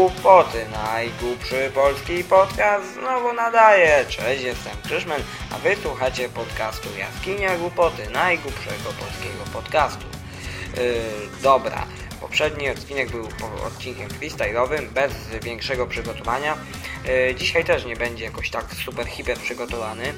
Głupoty, najgłupszy polski podcast znowu nadaje. Cześć, jestem Krzyszmen, a wy słuchacie podcastu Jaskinia Głupoty, najgłupszego polskiego podcastu. Yy, dobra, poprzedni odcinek był odcinkiem freestyle'owym, bez większego przygotowania. Yy, dzisiaj też nie będzie jakoś tak super hiper przygotowany.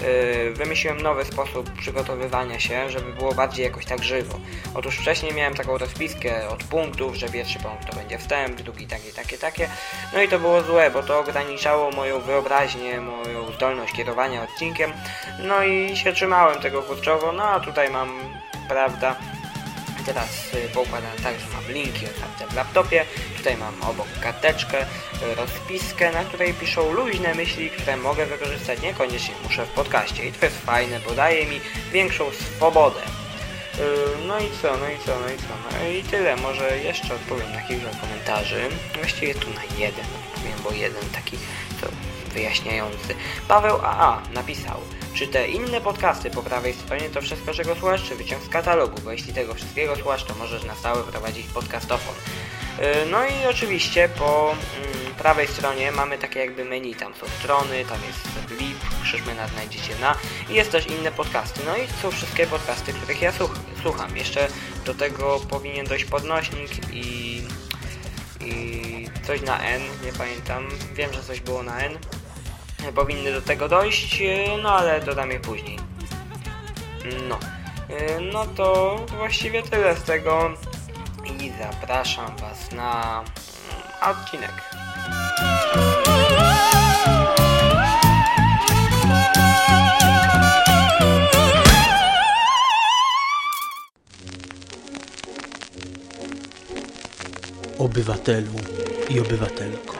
Yy, wymyśliłem nowy sposób przygotowywania się, żeby było bardziej jakoś tak żywo. Otóż wcześniej miałem taką rozpiskę od punktów, że pierwszy punkt to będzie wstęp, drugi takie, takie, takie. No i to było złe, bo to ograniczało moją wyobraźnię, moją zdolność kierowania odcinkiem. No i się trzymałem tego kurczowo, no a tutaj mam, prawda, teraz y, poukładane tak, że mam linki otwarte w laptopie, tutaj mam obok karteczkę, y, rozpiskę, na której piszą luźne myśli, które mogę wykorzystać, niekoniecznie muszę w podcaście i to jest fajne, bo daje mi większą swobodę. Y, no i co, no i co, no i co, no i tyle, może jeszcze odpowiem na kilka komentarzy, właściwie tu na jeden odpowiem, bo jeden taki to wyjaśniający. Paweł AA napisał, czy te inne podcasty po prawej stronie to wszystko, czego słuchasz, czy wyciąg z katalogu, bo jeśli tego wszystkiego słuchasz, to możesz na stałe prowadzić podcastofon. Y, no i oczywiście po mm, prawej stronie mamy takie jakby menu, tam są strony, tam jest blip, Krzyżmena znajdziecie na i jest też inne podcasty. No i są wszystkie podcasty, których ja słucham. Jeszcze do tego powinien dojść podnośnik i, i coś na N, nie pamiętam. Wiem, że coś było na N powinny do tego dojść, e, no ale dodam je później. No. E, no to właściwie tyle z tego i zapraszam Was na odcinek. Obywatelu i obywatelko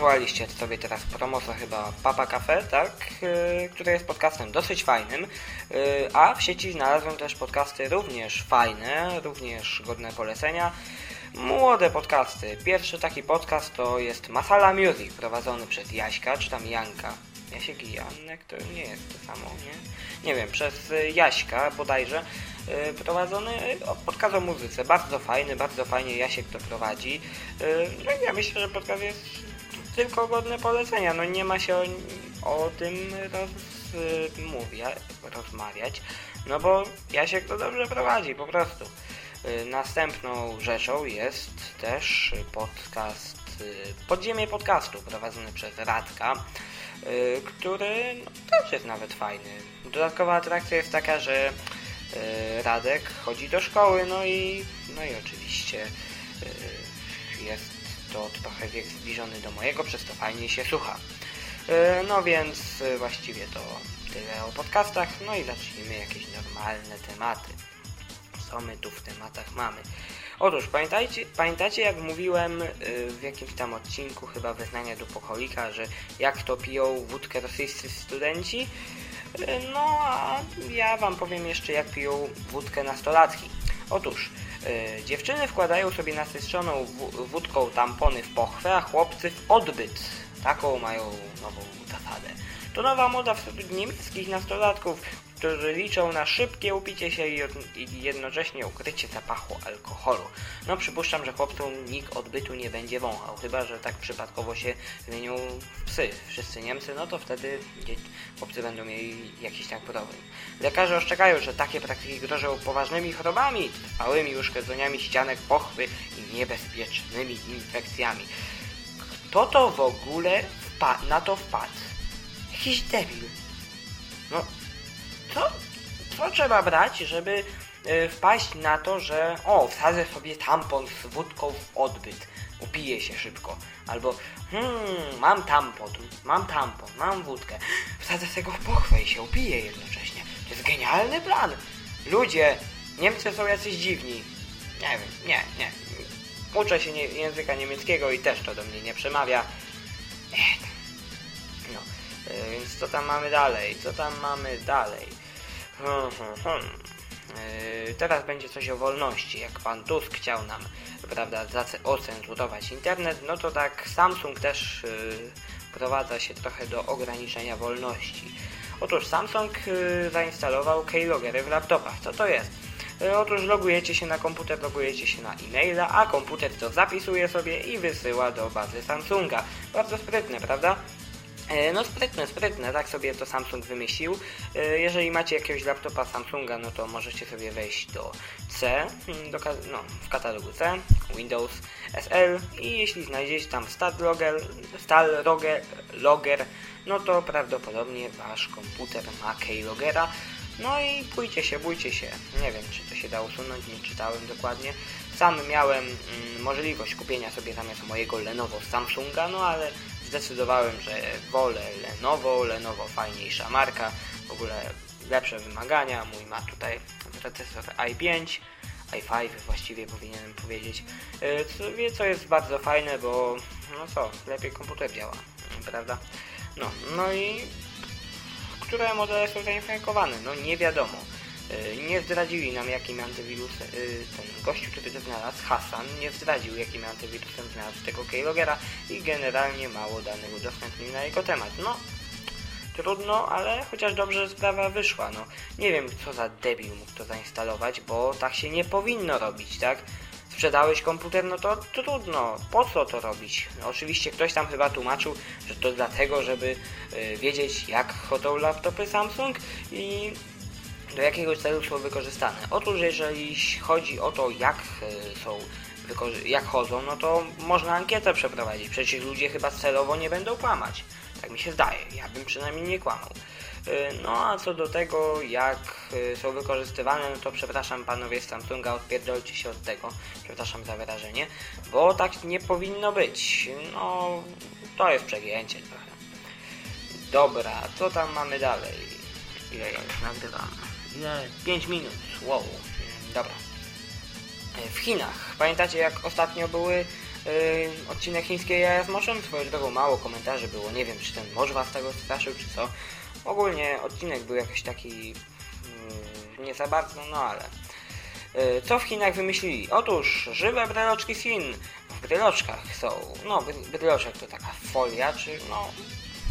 Posłuchaliście sobie teraz promosa chyba Papa Cafe, tak? Yy, jest podcastem dosyć fajnym, yy, a w sieci znalazłem też podcasty również fajne, również godne polecenia. Młode podcasty. Pierwszy taki podcast to jest Masala Music, prowadzony przez Jaśka, czy tam Janka. Jasiek i Janek to nie jest to samo, nie? Nie wiem, przez Jaśka bodajże Y, prowadzony podcast o muzyce. Bardzo fajny, bardzo fajnie Jasiek to prowadzi. Y, no i ja myślę, że podcast jest tylko godne polecenia. No nie ma się o, o tym rozmawia, rozmawiać, no bo Jasiek to dobrze prowadzi po prostu. Y, następną rzeczą jest też podcast Podziemie Podcastu prowadzony przez Radka, który no, też jest nawet fajny. Dodatkowa atrakcja jest taka, że Radek chodzi do szkoły, no i, no i oczywiście jest to trochę wiek zbliżony do mojego, przez to fajnie się słucha. E, no więc właściwie to tyle o podcastach, no i zacznijmy jakieś normalne tematy. Co my tu w tematach mamy? Otóż pamiętajcie, pamiętacie jak mówiłem w jakimś tam odcinku chyba wyznania do pokolika, że jak to piją wódkę rosyjscy studenci? No a ja Wam powiem jeszcze jak piją wódkę nastolatki. Otóż dziewczyny wkładają sobie nasyconą wódką tampony w pochwę, a chłopcy w odbyt. Taką mają nową zasadę. To nowa moda wśród niemieckich nastolatków, którzy liczą na szybkie upicie się i jednocześnie ukrycie zapachu alkoholu. No przypuszczam, że chłopcom nikt odbytu nie będzie wąchał, chyba że tak przypadkowo się zmienią psy. Wszyscy Niemcy, no to wtedy chłopcy będą mieli jakiś tak problem. Lekarze ostrzegają, że takie praktyki grożą poważnymi chorobami, trwałymi uszkodzeniami ścianek pochwy i niebezpiecznymi infekcjami. Kto to w ogóle na to wpadł? Jakiś debil. No, co, co trzeba brać, żeby e, wpaść na to, że o, wsadzę sobie tampon z wódką w odbyt, upiję się szybko. Albo, hmm, mam tampon, mam tampon, mam wódkę, wsadzę sobie go w pochwę i się upiję jednocześnie. To jest genialny plan. Ludzie, Niemcy są jacyś dziwni. Nie wiem, nie, nie. Uczę się nie, języka niemieckiego i też to do mnie nie przemawia. No, e, więc co tam mamy dalej? Co tam mamy dalej? Hmm, hmm, hmm. E, Teraz będzie coś o wolności. Jak pan Tusk chciał nam, prawda, ocenzurować internet, no to tak Samsung też y, prowadza się trochę do ograniczenia wolności. Otóż Samsung y, zainstalował keyloggery w laptopach. Co to jest? Y, Otóż logujecie się na komputer, logujecie się na e-maila, a komputer to zapisuje sobie i wysyła do bazy Samsunga. Bardzo sprytne, prawda? E, No sprytne, sprytne, tak sobie to Samsung wymyślił. E, Jeżeli macie jakiegoś laptopa Samsunga, no to możecie sobie wejść do C, mm, do, no, w katalogu C, Windows SL i jeśli znajdziecie tam Start Logger, Start Logger, Logger, no to prawdopodobnie wasz komputer ma keylogera. No i bójcie się, bójcie się. Nie wiem, czy to się da usunąć, nie czytałem dokładnie. Sam miałem mm, możliwość kupienia sobie zamiast mojego Lenovo Samsunga, no ale zdecydowałem, że wolę Lenovo, Lenovo fajniejsza marka, w ogóle lepsze wymagania, mój ma tutaj procesor i5, i5 właściwie powinienem powiedzieć, E, co, co jest bardzo fajne, bo no co, lepiej komputer działa, prawda? No, no i które modele są zainfekowane? No nie wiadomo. E, Nie zdradzili nam jakim antywirus e, ten gościu, który to znalazł, Hasan, nie zdradził jakim antywirusem znalazł tego keylogera i generalnie mało danych udostępnił na jego temat. No, trudno, ale chociaż dobrze sprawa wyszła. No, nie wiem co za debil mógł to zainstalować, bo tak się nie powinno robić, tak? Sprzedałeś komputer, no to trudno. Po co to robić? No, oczywiście ktoś tam chyba tłumaczył, że to dlatego, żeby y, wiedzieć jak chodzą laptopy Samsung i do jakiego celu są wykorzystane. Otóż jeżeli chodzi o to jak y, są jak chodzą, no to można ankietę przeprowadzić. Przecież ludzie chyba celowo nie będą kłamać. Tak mi się zdaje. Ja bym przynajmniej nie kłamał. Y, No a co do tego, jak y, są wykorzystywane, no to przepraszam panowie z Samsunga, odpierdolcie się od tego. Przepraszam za wyrażenie, bo tak nie powinno być. No, to jest przegięcie trochę. Dobra, co tam mamy dalej? Ile ja już nagrywam? Ile? 5 minut. Wow. Dobra. E, W Chinach. Pamiętacie jak ostatnio były yy, odcinek chińskiej jaja z morzem? Swoją drogą mało komentarzy było. Nie wiem czy ten morz was tego straszył czy co. Ogólnie odcinek był jakiś taki yy, nie za bardzo, no ale. Yy, Co w Chinach wymyślili? Otóż żywe bryloczki z Chin. W bryloczkach są, no bry- bryloczek to taka folia, czy no,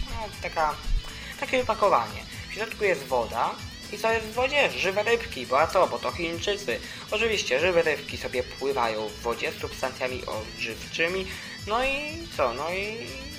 no taka, takie opakowanie. W środku jest woda i co jest w wodzie? Żywe rybki, bo a co, bo to Chińczycy. Oczywiście, żywe rybki sobie pływają w wodzie z substancjami odżywczymi, no i co, no i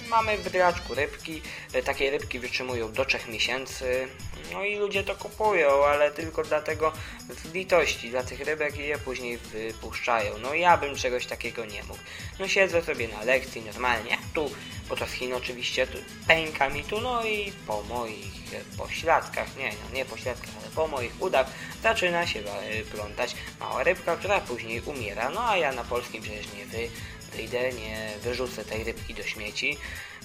mamy w brylaczku rybki, E, takie rybki wytrzymują do 3 miesięcy, no i ludzie to kupują, ale tylko dlatego z litości dla tych rybek i je później wypuszczają. No ja bym czegoś takiego nie mógł. No siedzę sobie na lekcji normalnie, tu, z Chin oczywiście, pęka mi tu, no i po moich pośladkach, nie, no nie pośladkach, ale po moich udach zaczyna się e, plątać mała rybka, która później umiera. No a ja na polskim przecież nie wy, wyjdę, nie wyrzucę tej rybki do śmieci.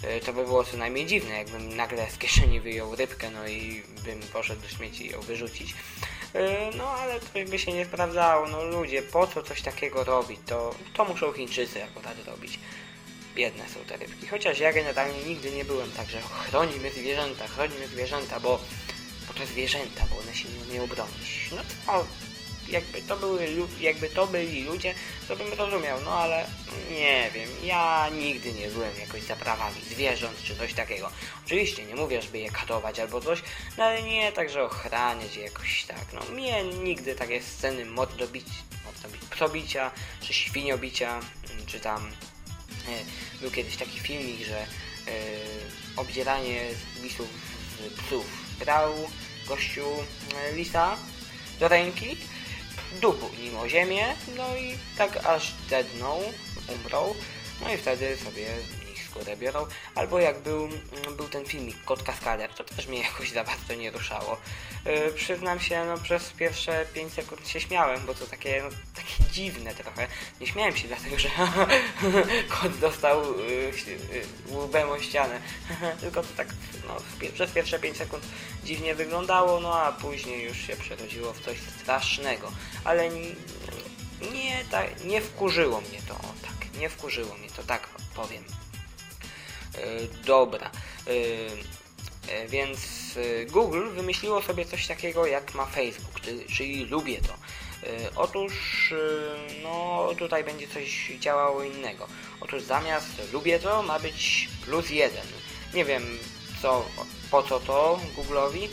E, To by było co najmniej dziwne, jakbym nagle z kieszeni wyjął rybkę, no i bym poszedł do śmieci ją wyrzucić. E, No ale to by się nie sprawdzało, no ludzie, po co coś takiego robić? To, to muszą Chińczycy akurat robić. Biedne są te rybki. Chociaż ja generalnie nigdy nie byłem tak, że chronimy zwierzęta, chronimy zwierzęta, bo, bo to zwierzęta, bo one się nie umieją bronić. No to jakby to były jakby to byli ludzie, to bym rozumiał, no ale nie wiem, ja nigdy nie byłem jakoś za prawami zwierząt czy coś takiego. Oczywiście nie mówię, żeby je katować albo coś, no ale nie także ochraniać je jakoś tak. No mnie nigdy takie sceny mordobić, mordobić, psobicia czy świniobicia, czy tam był kiedyś taki filmik, że e, obdzieranie lisów z psów brał gościu e, lisa do ręki, dupu nim o ziemię, no i tak aż dednął, umrą, no i wtedy sobie biorą, albo jak był, mm, był ten filmik Kot Kaskader, to też mnie jakoś za bardzo nie ruszało. Yy, przyznam się, no przez pierwsze 5 sekund się śmiałem, bo to takie, no, takie dziwne trochę. Nie śmiałem się dlatego, że kot dostał yy, yy, łbem o ścianę, tylko to tak no, przez pierwsze 5 sekund dziwnie wyglądało, no a później już się przerodziło w coś strasznego. Ale nie, tak, nie wkurzyło mnie to, tak, nie wkurzyło mnie to, tak powiem. Yy, dobra, yy, yy, więc Google wymyśliło sobie coś takiego jak ma Facebook, czyli, lubię to. Otóż, no tutaj będzie coś działało innego. Otóż zamiast lubię to ma być plus jeden. Nie wiem co, po co to Google'owi,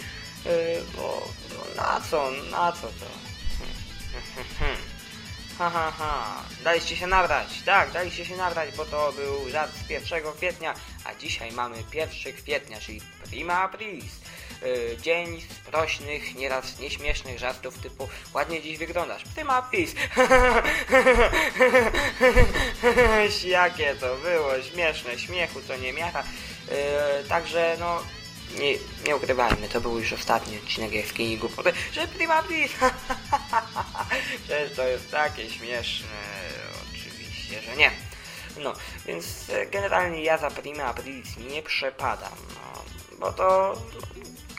bo no, na co, na co to? Ha, ha, ha. Daliście się nabrać. Tak, daliście się nabrać, bo to był żart z 1 kwietnia, a dzisiaj mamy 1 kwietnia, czyli prima aprilis. Yy, dzień sprośnych, nieraz nieśmiesznych żartów typu ładnie dziś wyglądasz. Prima aprilis. Jakie to było śmieszne, śmiechu co nie miara. Yy, także no nie, nie ukrywajmy, to był już ostatni odcinek Jaskini Głupoty, że prima please. Przecież to jest takie śmieszne, oczywiście, że nie. No, więc e, generalnie ja za prima nie przepadam, no, bo to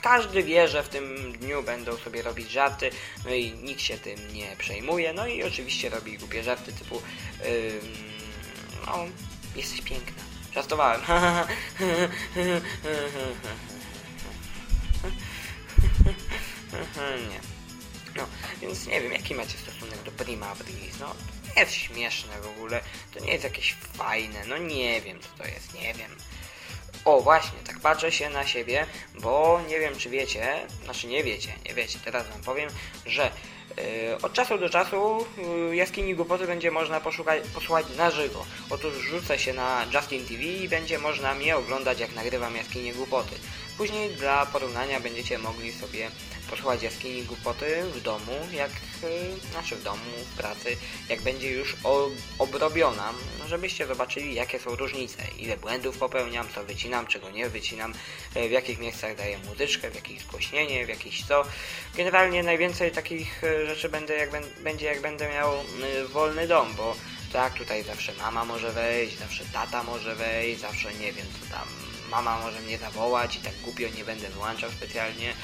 każdy wie, że w tym dniu będą sobie robić żarty, no i nikt się tym nie przejmuje, no i oczywiście robi głupie żarty typu yy, no, jesteś piękna. Żartowałem. nie. No, więc nie wiem, jaki macie stosunek do Prima Aprilis. No, nie jest śmieszne w ogóle. To nie jest jakieś fajne. No nie wiem, co to jest, nie wiem. O, właśnie, tak patrzę się na siebie, bo nie wiem, czy wiecie, znaczy nie wiecie, nie wiecie, teraz wam powiem, że yy, od czasu do czasu yy, jaskini głupoty będzie można poszukać, posłuchać na żywo. Otóż rzucę się na Justin TV i będzie można mnie oglądać, jak nagrywam jaskinię głupoty. Później dla porównania będziecie mogli sobie posłuchać jaskini głupoty w domu, jak, y, znaczy w domu, w pracy, jak będzie już obrobiona, żebyście zobaczyli jakie są różnice, ile błędów popełniam, co wycinam, czego nie wycinam, y, w jakich miejscach daję muzyczkę, w jakich zgłośnienie, w jakich co. Generalnie najwięcej takich y, rzeczy będę, jak będzie jak będę miał wolny dom, bo tak, tutaj zawsze mama może wejść, zawsze tata może wejść, zawsze nie wiem co tam mama może mnie zawołać i tak głupio nie będę wyłączał specjalnie,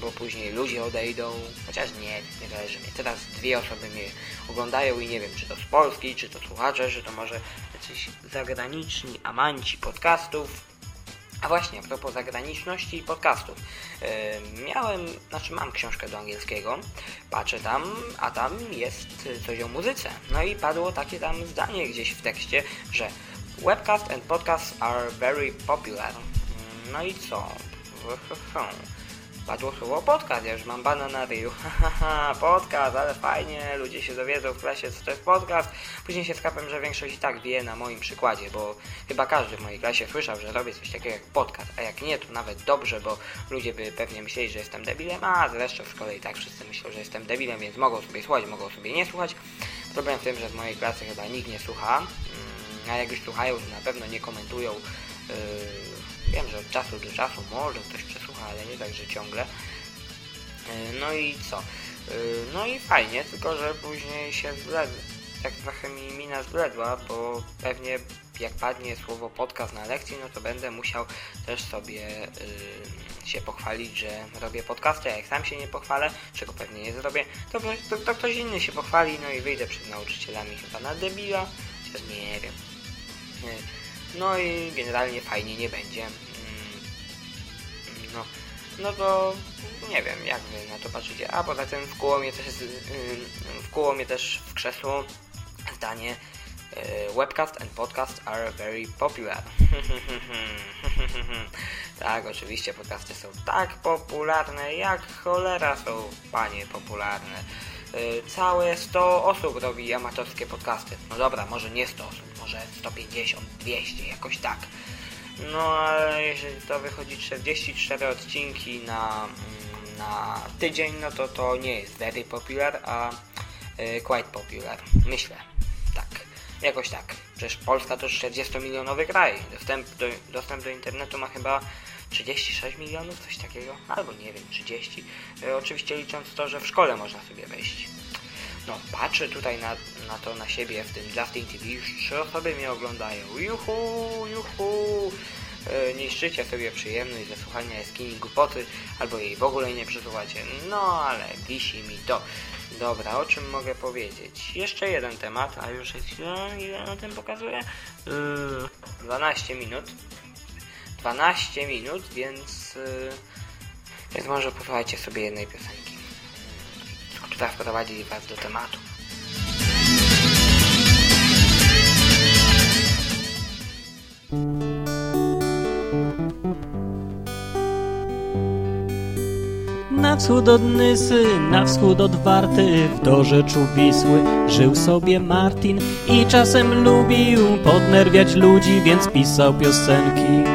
bo później ludzie odejdą, chociaż nie, nie zależy mnie. Teraz dwie osoby mnie oglądają i nie wiem, czy to z Polski, czy to słuchacze, czy to może jacyś zagraniczni amanci podcastów. A właśnie, a propos zagraniczności i podcastów. Yy, miałem, znaczy mam książkę do angielskiego, patrzę tam, a tam jest coś o muzyce. No i padło takie tam zdanie gdzieś w tekście, że Webcast and podcasts are very popular. Mm, no i co? Padło słowo podcast, ja już mam bana na ryju. podcast, ale fajnie, ludzie się dowiedzą w klasie, co to jest podcast. Później się skapem, że większość i tak wie na moim przykładzie, bo chyba każdy w mojej klasie słyszał, że robię coś takiego jak podcast, a jak nie, to nawet dobrze, bo ludzie by pewnie myśleli, że jestem debilem, a zresztą z kolei tak wszyscy myślą, że jestem debilem, więc mogą sobie słuchać, mogą sobie nie słuchać. Problem w tym, że w mojej klasy chyba nikt nie słucha. A jak już słuchają, to na pewno nie komentują. Yy, wiem, że od czasu do czasu może ktoś przesłucha, ale nie tak, że ciągle. Yy, no i co? Yy, no i fajnie, tylko że później się zbledł. Tak trochę mi mina zbledła, bo pewnie jak padnie słowo podcast na lekcji, no to będę musiał też sobie yy, się pochwalić, że robię podcasty, a jak sam się nie pochwalę, czego pewnie nie zrobię, to, to, to ktoś inny się pochwali, no i wyjdę przed nauczycielami chyba na debila, chociaż nie wiem. No i generalnie fajnie nie będzie. Mm, no, no to nie wiem, jak wy na to patrzycie. A poza tym wkuło mnie też, wkuło mnie też w krzesło zdanie y, Webcast and podcast are very popular. tak, oczywiście podcasty są tak popularne, jak cholera są panie popularne. Y, całe 100 osób robi amatorskie podcasty. No dobra, może nie 100 osób, może 150, 200, jakoś tak. No ale jeżeli to wychodzi 44 odcinki na, mm, na tydzień, no to to nie jest very popular, a y, quite popular. Myślę. Tak. Jakoś tak. Przecież Polska to 40-milionowy kraj. Dostęp do, dostęp do internetu ma chyba 36 milionów, coś takiego, albo nie wiem, 30. E, oczywiście licząc to, że w szkole można sobie wejść. No, patrzę tutaj na, na to na siebie w tym Justin TV, już trzy osoby mnie oglądają. Juhu, juhu. E, niszczycie sobie przyjemność ze słuchania jaskini głupoty, albo jej w ogóle nie przesuwacie. No, ale wisi mi to. Dobra, o czym mogę powiedzieć? Jeszcze jeden temat, a już jest ile, ile na tym pokazuje? Yy, 12 minut. 12 minut, więc, yy, więc może posłuchajcie sobie jednej piosenki, która wprowadzi Was do tematu. Na wschód od Nysy, na wschód od Warty, w dorzeczu Wisły żył sobie Martin i czasem lubił podnerwiać ludzi, więc pisał piosenki.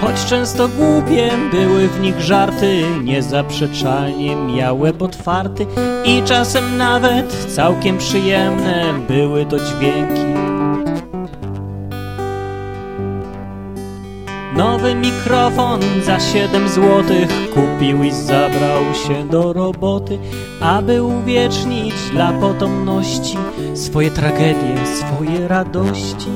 Choć często głupie były w nich żarty, niezaprzeczalnie miały otwarty i czasem nawet całkiem przyjemne były to dźwięki. Nowy mikrofon za 7 złotych kupił i zabrał się do roboty, aby uwiecznić dla potomności swoje tragedie, swoje radości.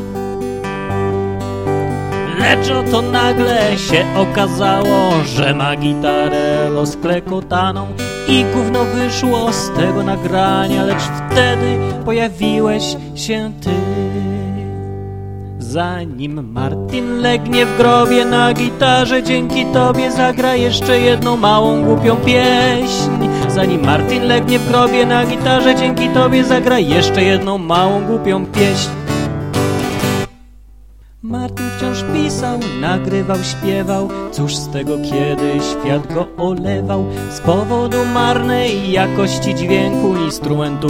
Lecz oto nagle się okazało, że ma gitarę rozklekotaną i gówno wyszło z tego nagrania, lecz wtedy pojawiłeś się ty. Zanim Martin legnie w grobie na gitarze, dzięki tobie zagra jeszcze jedną małą głupią pieśń. Zanim Martin legnie w grobie na gitarze, dzięki tobie zagra jeszcze jedną małą głupią pieśń. Martin wciąż pisał, nagrywał, śpiewał. Cóż z tego, kiedy świat go olewał? Z powodu marnej jakości dźwięku instrumentu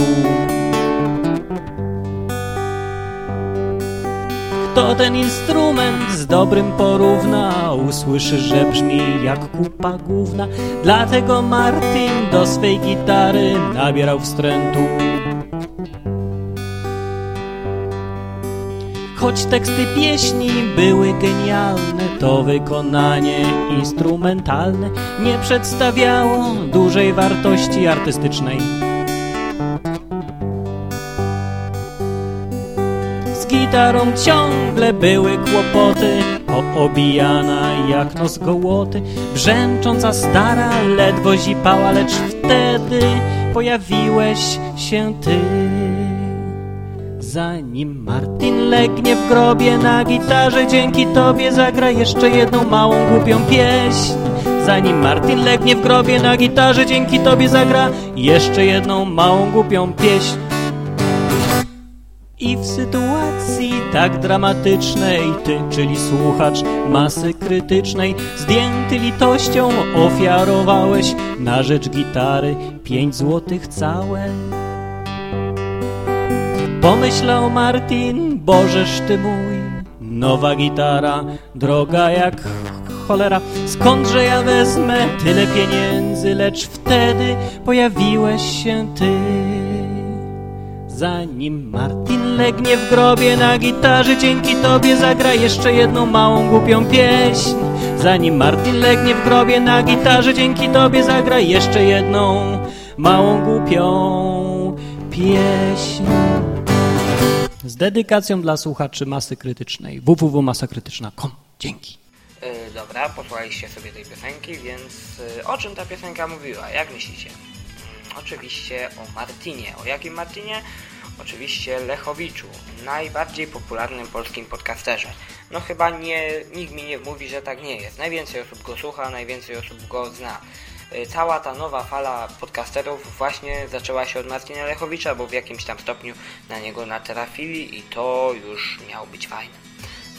Kto ten instrument z dobrym porówna Usłyszy, że brzmi jak kupa główna Dlatego Martin do swej gitary nabierał wstrętu. Choć teksty pieśni były genialne, to wykonanie instrumentalne nie przedstawiało dużej wartości artystycznej. Gitarą ciągle były kłopoty, poobijana jak nos gołoty, brzęcząca stara ledwo zipała, lecz wtedy pojawiłeś się ty. Zanim Martin legnie w grobie na gitarze, dzięki tobie zagra jeszcze jedną małą głupią pieśń. Zanim Martin legnie w grobie na gitarze, dzięki tobie zagra jeszcze jedną małą głupią pieśń. I w sytuacji tak dramatycznej ty, czyli słuchacz masy krytycznej, zdjęty litością ofiarowałeś na rzecz gitary pięć złotych całe. Pomyślał Martin, Bożeż ty mój, nowa gitara, droga jak cholera. Skądże ja wezmę tyle pieniędzy, lecz wtedy pojawiłeś się ty. Zanim Martin legnie w grobie na gitarze, dzięki tobie zagra jeszcze jedną małą głupią pieśń. Zanim Martin legnie w grobie na gitarze, dzięki tobie zagra jeszcze jedną małą głupią pieśń. Z dedykacją dla słuchaczy masy krytycznej www.masakrytyczna.com. Dzięki. Yy, dobra, posłuchaliście sobie tej piosenki, więc yy, o czym ta piosenka mówiła? Jak myślicie? Yy, oczywiście o Martinie. O jakim Martinie? Oczywiście Lechowiczu, najbardziej popularnym polskim podcasterze. No chyba nie, nikt mi nie mówi, że tak nie jest. Najwięcej osób go słucha, najwięcej osób go zna. Y, cała ta nowa fala podcasterów właśnie zaczęła się od Martina Lechowicza, bo w jakimś tam stopniu na niego natrafili i to już miało być fajne.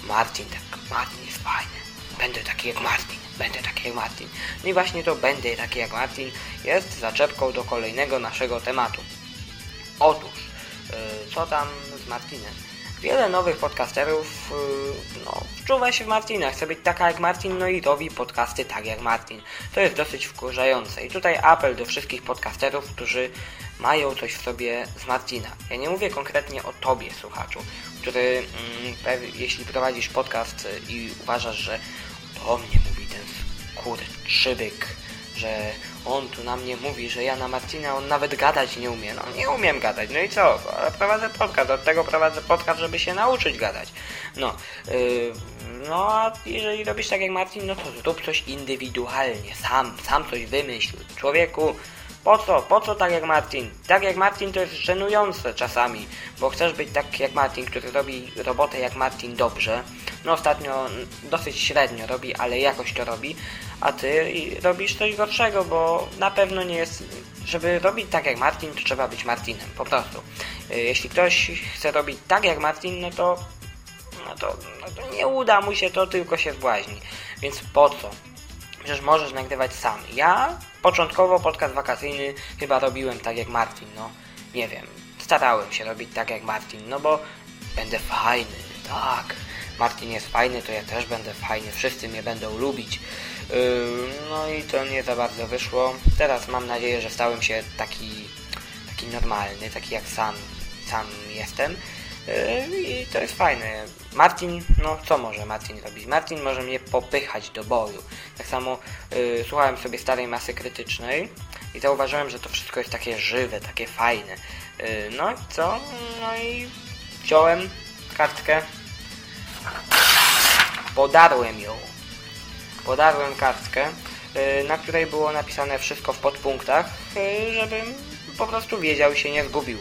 Martin, tak, Martin jest fajny. Będę taki jak Martin, będę taki jak Martin. No i właśnie to będę taki jak Martin jest zaczepką do kolejnego naszego tematu. Otóż, co tam z Martinem? wiele nowych podcasterów y, no, wczuwa się w Martina, chce być taka jak Martin, no i robi podcasty tak jak Martin. To jest dosyć wkurzające. I tutaj apel do wszystkich podcasterów, którzy mają coś w sobie z Martina. Ja nie mówię konkretnie o tobie, słuchaczu, który mm, jeśli prowadzisz podcast i uważasz, że do mnie mówi ten skurczybyk, że on tu na mnie mówi, że ja na Marcina, on nawet gadać nie umie. No nie umiem gadać, no i co? Ale prowadzę podcast, od tego prowadzę podcast, żeby się nauczyć gadać. No, yy, no a jeżeli robisz tak jak Marcin, no to zrób coś indywidualnie, sam, sam coś wymyśl. Człowieku, po co? Po co tak jak Martin? Tak jak Martin to jest żenujące czasami, bo chcesz być tak jak Martin, który robi robotę jak Martin dobrze. No ostatnio dosyć średnio robi, ale jakoś to robi, a ty robisz coś gorszego, bo na pewno nie jest... Żeby robić tak jak Martin, to trzeba być Martinem, po prostu. Y, jeśli ktoś chce robić tak jak Martin, no to, no to, no to nie uda mu się to, tylko się zbłaźni. Więc po co? Przecież możesz nagrywać sam. Ja początkowo podcast wakacyjny chyba robiłem tak jak Martin, no nie wiem. Starałem się robić tak jak Martin, no bo będę fajny, tak. Martin jest fajny, to ja też będę fajny, wszyscy mnie będą lubić. Yy, no i to nie za bardzo wyszło. Teraz mam nadzieję, że stałem się taki, taki normalny, taki jak sam, sam jestem. Yy, I to jest fajne. Martin, no co może Martin robić? Martin może mnie popychać do boju. Tak samo yy, słuchałem sobie starej masy krytycznej i zauważyłem, że to wszystko jest takie żywe, takie fajne. Yy, no i co? No i wziąłem kartkę, podarłem ją. Podarłem kartkę, na której było napisane wszystko w podpunktach, yy, żebym po prostu wiedział i się nie zgubił.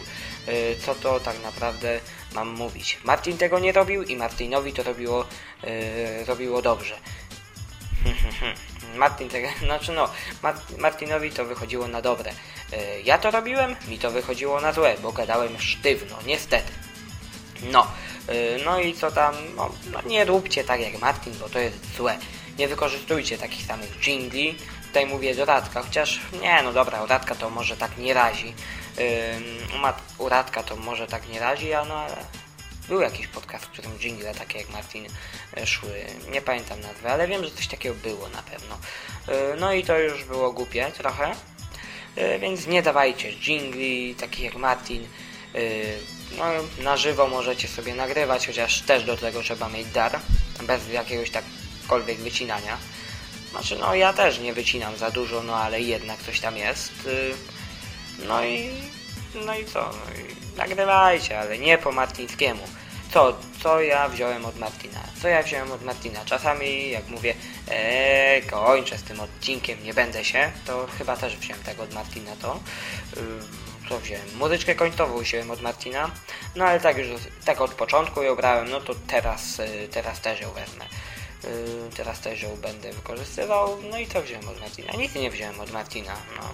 Co to tak naprawdę mam mówić. Martin tego nie robił i Martinowi to robiło, yy, robiło dobrze. Martin tego, znaczy no, Martinowi to wychodziło na dobre. Yy, ja to robiłem, mi to wychodziło na złe, bo gadałem sztywno, niestety. No, yy, no i co tam, no, no, nie róbcie tak jak Martin, bo to jest złe. Nie wykorzystujcie takich samych jingli. Tutaj mówię do Radka, chociaż nie, no dobra, Radka to może tak nie razi. U Radka to może tak nie razi, no ale był jakiś podcast, w którym jingle takie jak Martin e, szły. Nie pamiętam nazwy, ale wiem, że coś takiego było na pewno. E, no i to już było głupie trochę. E, więc nie dawajcie jingli takich jak Martin. No, na żywo możecie sobie nagrywać, chociaż też do tego trzeba mieć dar, bez jakiegoś takkolwiek wycinania. Znaczy, no ja też nie wycinam za dużo, no ale jednak coś tam jest. No i, no i co? No i nagrywajcie, ale nie po martińskiemu. Co, co ja wziąłem od Martina? Co ja wziąłem od Martina? Czasami, jak mówię, eee, kończę z tym odcinkiem, nie będę się, to chyba też wziąłem tego od Martina to. Yy, co wziąłem? Muzyczkę końcową wziąłem od Martina, no ale tak już, tak od początku ją brałem, no to teraz, yy, teraz też ją wezmę. Yy, teraz też ją będę wykorzystywał, no i co wziąłem od Martina? Nic nie wziąłem od Martina, no,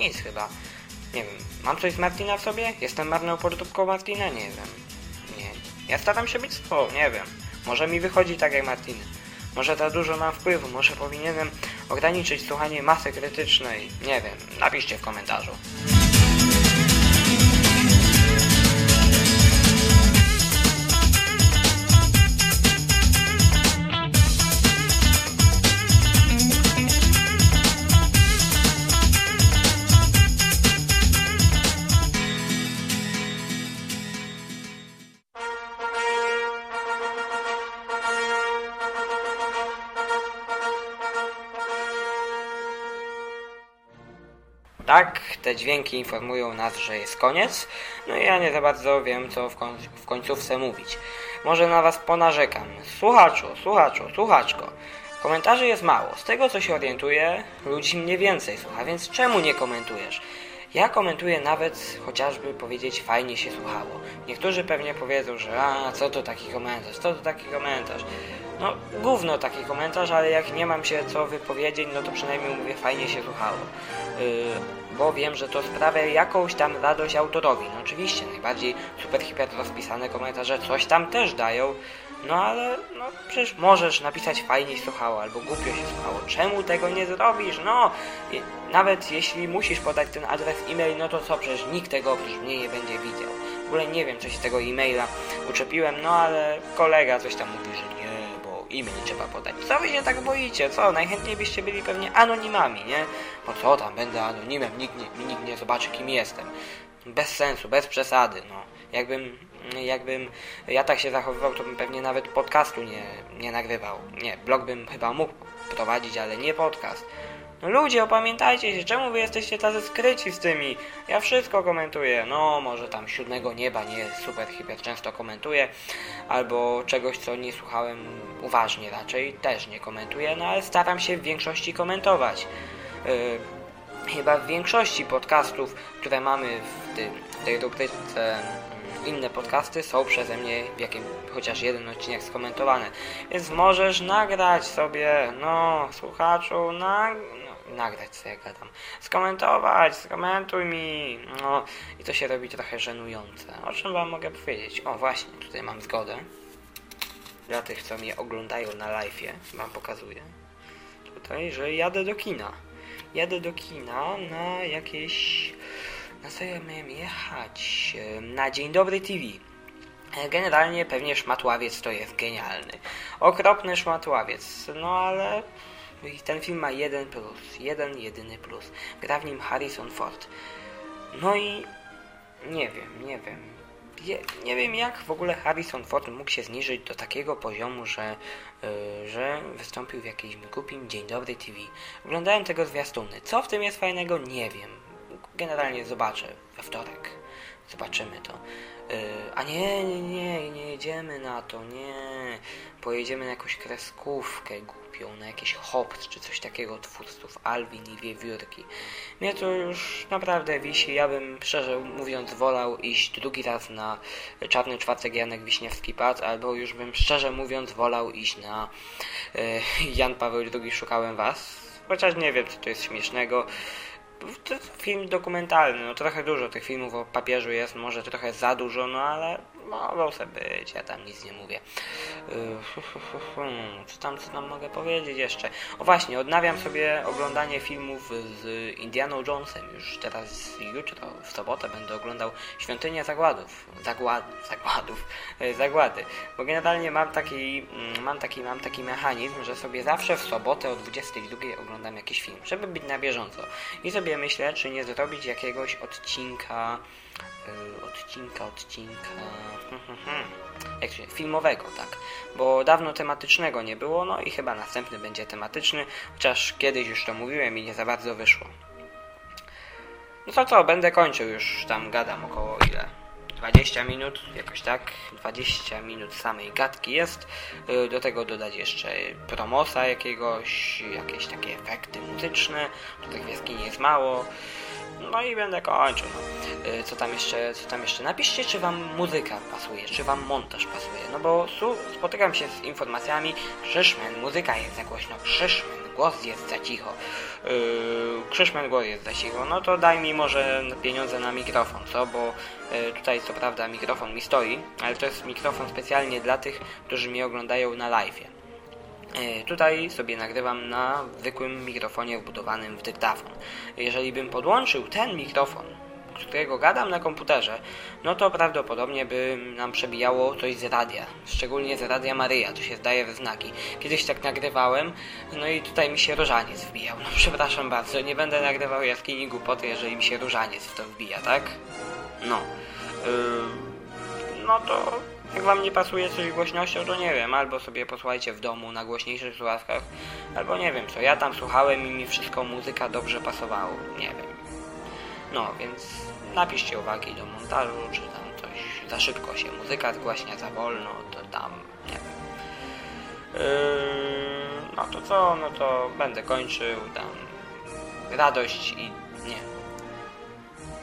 nic chyba. Nie wiem, mam coś z Martina w sobie? Jestem marną podróbką Martina? Nie wiem. Nie. Ja staram się być spo, nie wiem. Może mi wychodzi tak jak Martin. Może za dużo mam wpływu, może powinienem ograniczyć słuchanie masy krytycznej. Nie wiem, napiszcie w komentarzu. Te dźwięki informują nas, że jest koniec, no i ja nie za bardzo wiem, co w, koń w końcówce mówić. Może na was ponarzekam. Słuchaczu, słuchaczu, słuchaczko. Komentarzy jest mało. Z tego co się orientuję, ludzi mniej więcej słucha, więc czemu nie komentujesz? Ja komentuję nawet chociażby powiedzieć fajnie się słuchało. Niektórzy pewnie powiedzą, że a co to taki komentarz, co to taki komentarz. No gówno taki komentarz, ale jak nie mam się co wypowiedzieć, no to przynajmniej mówię fajnie się słuchało. Yy, bo wiem, że to sprawia jakąś tam radość autorowi. No oczywiście, najbardziej super hiper rozpisane komentarze coś tam też dają, no ale no przecież możesz napisać fajnie słuchało albo głupio się słuchało. Czemu tego nie zrobisz? No, nawet jeśli musisz podać ten adres e-mail, no to co, przecież nikt tego oprócz mnie nie będzie widział. ogóle nie wiem, co się tego e-maila uczepiłem, no ale kolega coś tam mówi, że nie, bo e-mail trzeba podać. Co wy się tak boicie? Co? Najchętniej byście byli pewnie anonimami, nie? Bo co tam, będę anonimem, nikt nie, nikt nie zobaczy, kim jestem. Bez sensu, bez przesady, no. Jakbym, jakbym ja tak się zachowywał, to bym pewnie nawet podcastu nie, nie nagrywał. Nie, blog bym chyba mógł prowadzić, ale nie podcast. Ludzie, opamiętajcie się, czemu wy jesteście tacy skryci z tymi? Ja wszystko komentuję. No, może tam siódmego nieba nie super hiper często komentuję, albo czegoś, co nie słuchałem uważnie raczej, też nie komentuję, no ale staram się w większości komentować. Yy, chyba w większości podcastów, które mamy w, tym, w tej rubryce mm, inne podcasty są przeze mnie w jakim chociaż jeden odcinek skomentowane. Więc możesz nagrać sobie, no, słuchaczu, na, nagrać sobie gadam, skomentować, skomentuj mi, no i to się robi trochę żenujące. O czym wam mogę powiedzieć? O właśnie, tutaj mam zgodę. Dla tych, co mnie oglądają na live'ie, wam pokazuję. Tutaj, że jadę do kina jadę do kina na jakieś... Na co ja miałem jechać? Na Dzień Dobry TV. Generalnie pewnie szmatławiec to jest genialny. Okropny szmatławiec, no ale ten film ma jeden plus, jeden jedyny plus. Gra w nim Harrison Ford. No i nie wiem, nie wiem. Je, nie wiem jak w ogóle Harrison Ford mógł się zniżyć do takiego poziomu, że, yy, że wystąpił w jakimś głupim Dzień Dobry TV. Oglądałem tego zwiastuny. Co w tym jest fajnego? Nie wiem. Generalnie zobaczę we wtorek. Zobaczymy to. Yy, a nie, nie, nie, nie jedziemy na to, nie. Pojedziemy na jakąś kreskówkę głupią, na jakiś hops czy coś takiego twórców Alvin i Wiewiórki. Mnie to już naprawdę wisi. Ja bym szczerze mówiąc wolał iść drugi raz na Czarny Czwartek Janek Wiśniewski Pad, albo już bym szczerze mówiąc wolał iść na yy, Jan Paweł II Szukałem Was. Chociaż nie wiem, co to jest śmiesznego to film dokumentalny, no trochę dużo tych filmów o papieżu jest, może trochę za dużo, no ale mogą sobie być, ja tam nic nie mówię. Yy, co tam, co tam mogę powiedzieć jeszcze? O właśnie, odnawiam sobie oglądanie filmów z Indianą Jonesem, już teraz jutro, w sobotę będę oglądał Świątynię Zagładów, Zagład, Zagładów, yy, Zagłady, bo generalnie mam taki, mm, mam taki, mam taki mechanizm, że sobie zawsze w sobotę o 22 oglądam jakiś film, żeby być na bieżąco. I sobie myślę, czy nie zrobić jakiegoś odcinka odcinka, odcinka jak się, filmowego, tak, bo dawno tematycznego nie było, no i chyba następny będzie tematyczny, chociaż kiedyś już to mówiłem i nie za bardzo wyszło. No to co, będę kończył już, tam gadam około ile? 20 minut, jakoś tak, 20 minut samej gadki jest. Y, do tego dodać jeszcze promosa jakiegoś, jakieś takie efekty muzyczne, do tych jaskini jest mało. No i będę kończył. No. Y, co tam jeszcze, co tam jeszcze? Napiszcie, czy wam muzyka pasuje, czy wam montaż pasuje. No bo spotykam się z informacjami, Krzyszmen, muzyka jest za głośno, Krzyszmen, głos jest za cicho. Yy, Krzyszmen, głos jest za cicho. No to daj mi może pieniądze na mikrofon, co? Bo yy, tutaj co prawda mikrofon mi stoi, ale to jest mikrofon specjalnie dla tych, którzy mnie oglądają na live. E, tutaj sobie nagrywam na zwykłym mikrofonie wbudowanym w dyktafon. Jeżeli bym podłączył ten mikrofon, którego gadam na komputerze, no to prawdopodobnie by nam przebijało coś z radia, szczególnie z radia Maryja, to się zdaje we znaki. Kiedyś tak nagrywałem, no i tutaj mi się różaniec wbijał. No przepraszam bardzo, nie będę nagrywał jaskini głupoty, jeżeli mi się różaniec w to wbija, tak? No. Yy, no to jak wam nie pasuje coś głośnością, to nie wiem, albo sobie posłuchajcie w domu na głośniejszych słuchawkach, albo nie wiem co, ja tam słuchałem i mi wszystko muzyka dobrze pasowało, nie wiem. No, więc napiszcie uwagi do montażu, czy tam coś za szybko się muzyka zgłaśnia, za wolno, to tam, nie wiem. Yy, no to co, no to będę kończył, tam radość i nie,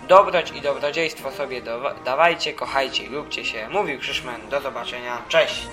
Dobroć i dobrodziejstwo sobie dawajcie, kochajcie i lubcie się. Mówił Krzyszman. Do zobaczenia. Cześć!